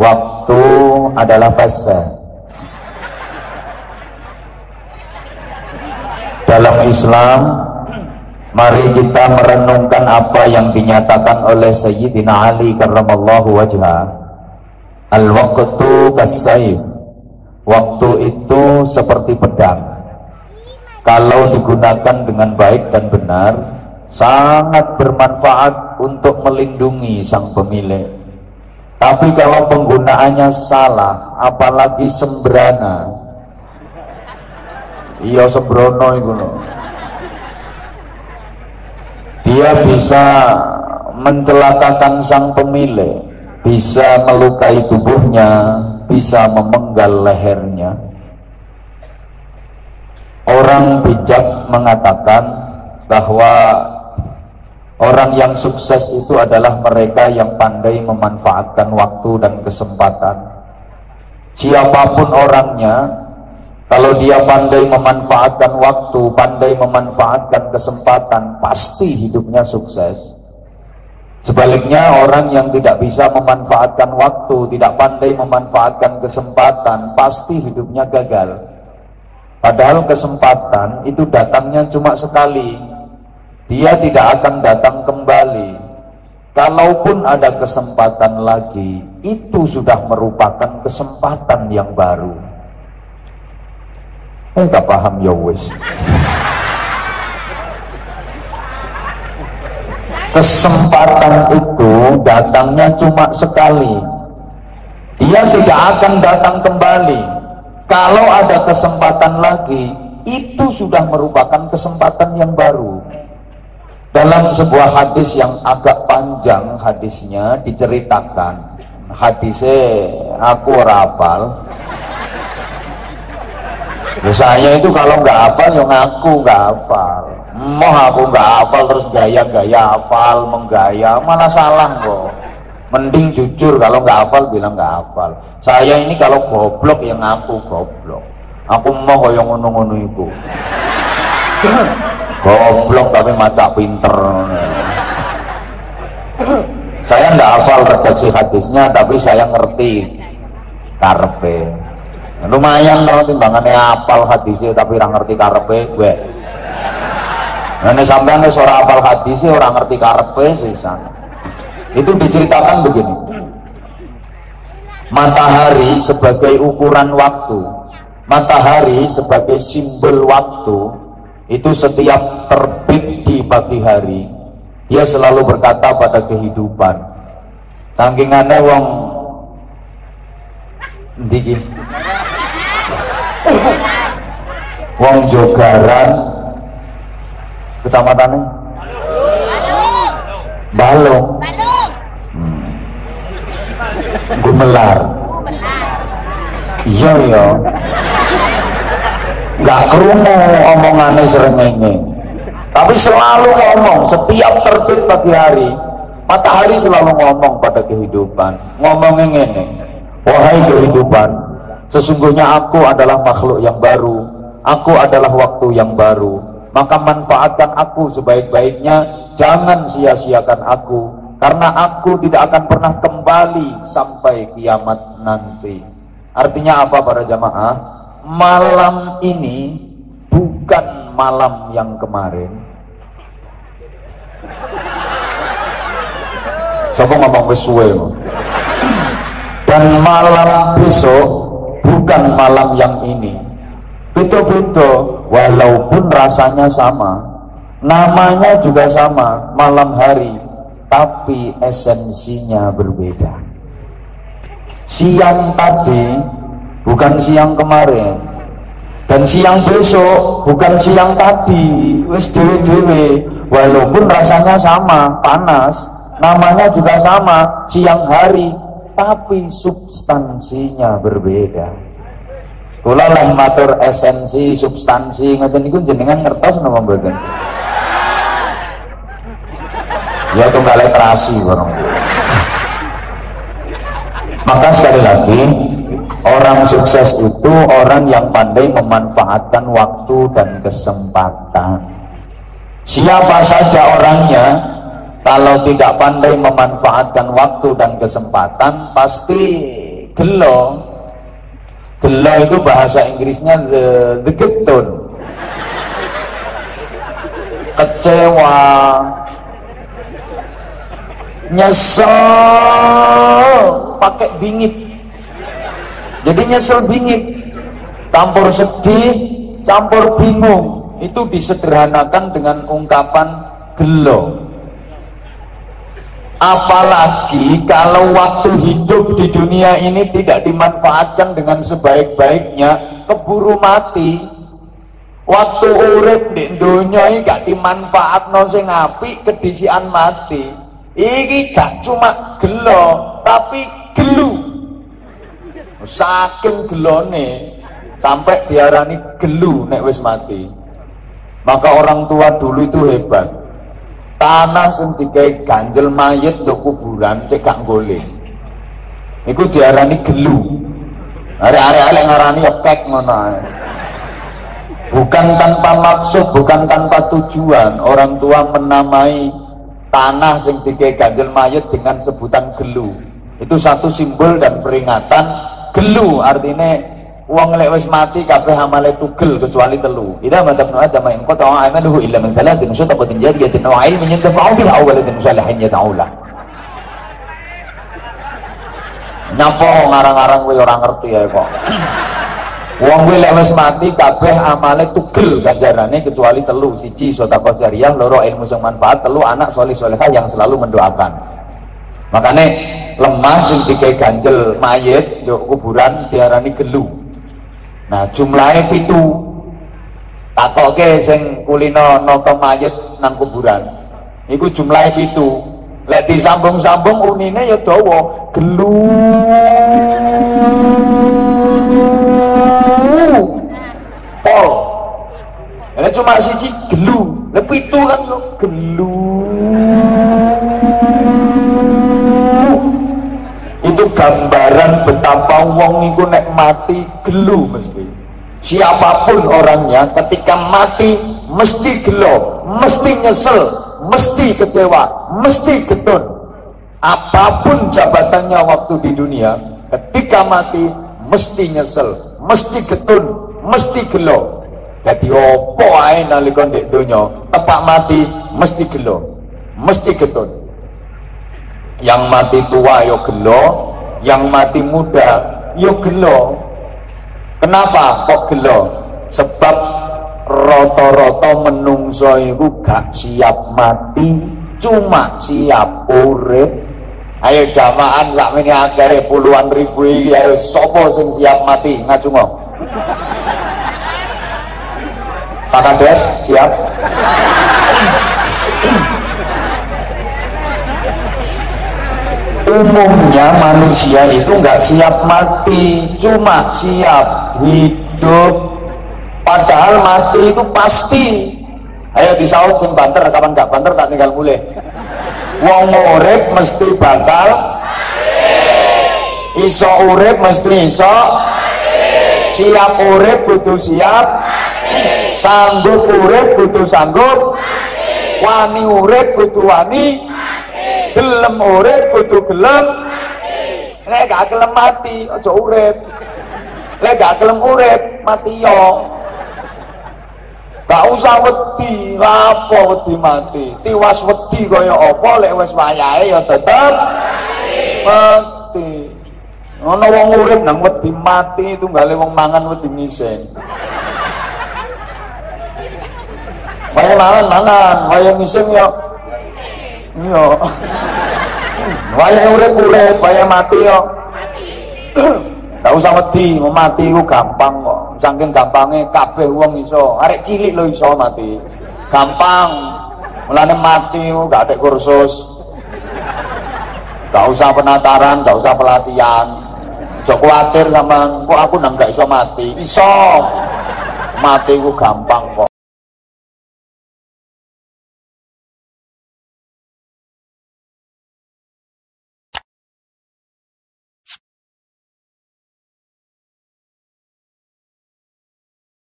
waktu adalah fase. Dalam Islam mari kita merenungkan apa yang dinyatakan oleh Sayyidina Ali karramallahu wajah al-waqtu kasayf waktu itu seperti pedang. Kalau digunakan dengan baik dan benar sangat bermanfaat untuk melindungi sang pemilik tapi kalau penggunaannya salah, apalagi sembrana, iya sembrono itu loh. Dia bisa mencelakakan sang pemilik, bisa melukai tubuhnya, bisa memenggal lehernya. Orang bijak mengatakan bahwa Orang yang sukses itu adalah mereka yang pandai memanfaatkan waktu dan kesempatan. Siapa pun orangnya, kalau dia pandai memanfaatkan waktu, pandai memanfaatkan kesempatan, pasti hidupnya sukses. Sebaliknya orang yang tidak bisa memanfaatkan waktu, tidak pandai memanfaatkan kesempatan, pasti hidupnya gagal. Padahal kesempatan itu datangnya cuma sekali, dia tidak akan datang kembali. Kalaupun ada kesempatan lagi, itu sudah merupakan kesempatan yang baru. Eh, gak paham ya wis. Kesempatan itu datangnya cuma sekali. Dia tidak akan datang kembali. Kalau ada kesempatan lagi, itu sudah merupakan kesempatan yang baru. Dalam sebuah hadis yang agak panjang hadisnya diceritakan. Hadisnya aku rapal saya itu kalau nggak hafal yang ngaku nggak hafal. Mau aku nggak hafal terus gaya-gaya hafal menggaya. Malah salah kok? Mending jujur kalau nggak hafal bilang nggak hafal. Saya ini kalau goblok yang ngaku goblok. Aku mau yang ngono-ngono itu goblok tapi macak pinter. Saya nggak hafal redaksi hadisnya tapi saya ngerti. Karpe lumayan loh timbangannya hafal hadisnya tapi orang ngerti karpe gue nah ini sampai nih seorang hafal hadisnya orang ngerti karpe sih sana itu diceritakan begini. Matahari sebagai ukuran waktu. Matahari sebagai simbol waktu itu setiap terbit di pagi hari dia selalu berkata pada kehidupan saking aneh wong diki wong jogaran kecamatannya balong hmm. gumelar. Iya iya nggak kerungu omongannya serengenge tapi selalu ngomong setiap terbit pagi hari matahari selalu ngomong pada kehidupan. Ngomongnya ini wahai kehidupan sesungguhnya aku adalah makhluk yang baru aku adalah waktu yang baru. Maka manfaatkan aku sebaik-baiknya jangan sia-siakan aku karena aku tidak akan pernah kembali sampai kiamat nanti. Artinya apa para jamaah malam ini bukan malam yang kemarin. Siapa ngomong suwe dan malam besok bukan malam yang ini. Betul-betul walaupun rasanya sama namanya juga sama malam hari tapi esensinya berbeda. Siang tadi bukan siang kemarin. Dan siang besok bukan siang tadi. Wis dewe-dewe. Walaupun rasanya sama panas. Namanya juga sama siang hari. Tapi substansinya berbeda. Kula lah matur esensi substansi. Ngoten niku jenengan ngertos napa mboten? Ya tunggal literasi bareng maka sekali lagi Orang sukses itu orang yang pandai memanfaatkan waktu dan kesempatan. Siapa saja orangnya, kalau tidak pandai memanfaatkan waktu dan kesempatan, pasti gelo. Gelo itu bahasa Inggrisnya the, the getun kecewa. Nyesel. Pakai bingit jadi nyesel bingit campur sedih campur bingung. Itu disederhanakan dengan ungkapan gelo. Apalagi kalau waktu hidup di dunia ini tidak dimanfaatkan dengan sebaik-baiknya keburu mati. Waktu urip di dunia ini gak dimanfaat no sing api kedisian mati. Ini gak cuma gelo tapi gelu saking gelone sampai diarani gelu nek wis mati. Maka orang tua dulu itu hebat. Tanah digawe ganjel mayit untuk kuburan cek gak golek iku diarani gelu. Arek-arek ngarani ya pek ngono bukan tanpa maksud bukan tanpa tujuan. Orang tua menamai tanah sing ganjel mayit dengan sebutan gelu. Itu satu simbol dan peringatan gelu artinya Uang lek wis mati kabeh amale tugel kecuali telu. Idza mata ibnu adam in qata'a amaluhu illa min thalathin sadaqatin jariyatin aw ilmin yantafa'u biha aw waladin salihin yad'u lah. Nyapa ngarang-ngarang kowe ora ngerti ya kok. Wong kuwi lek wis mati kabeh amale tugel ganjarane kecuali telu, siji sedekah jariah, loro ilmu sing manfaat, telu anak solih solehah yang selalu mendoakan. Makanya lemah sing digawe ganjel mayit yuk kuburan diarani gelu. Nah, jumlahnya pitu. Takoke sing kulino noto mayit nang kuburan. Iku jumlahnya pitu. Lek disambung-sambung unine ya dawa, gelu. Pol. Ini cuma siji gelu. Lek pitu kan gelu. itu gambaran betapa wong iku nek mati gelu mesti. Siapa pun orangnya ketika mati mesti gelo mesti nyesel mesti kecewa mesti getun. Apa pun jabatannya waktu di dunia ketika mati mesti nyesel mesti getun mesti gelo. Jadi opo ae nalika ndek donya tepak mati mesti gelo mesti getun. Yang mati tua yo gelo yang mati muda. Yo gelo. Kenapa kok gelo? Sebab roto-roto menungso itu gak siap mati cuma siap urip. Ayo jamaan sak mini akeh puluhan ribu iki ayo sopo sing siap mati? Ngajungo Pak Kades siap umumnya manusia itu nggak siap mati cuma siap hidup. Padahal mati itu pasti. Ayo disaut sing banter kapan nggak banter tak tinggal mulai wong urip mesti bakal iso urip mesti iso siap urip kudu siap sanggup urip kudu sanggup wani urip kudu wani gelem urip kudu gelem. Nek gak gelem mati aja urip. Nek gak gelem urip mati yo gak usah wedi apa wedi mati. Tiwas wedi kaya apa lek wis wayahe ya tetep mati. Ana wong urip nang wedi mati tunggale wong mangan wedi ngisen Wayang mangan mangan, wayang ngising ya iya wayah urip urip wayah mati yo. Gak usah wedi mau mati ku gampang kok. Saking gampangnya kabeh wong iso. Arek cilik lo iso mati. Gampang. Mulane mati ku gak ada kursus. Gak usah penataran gak usah pelatihan. Jok khawatir sama kok aku nang gak iso mati? Iso. Mati ku gampang kok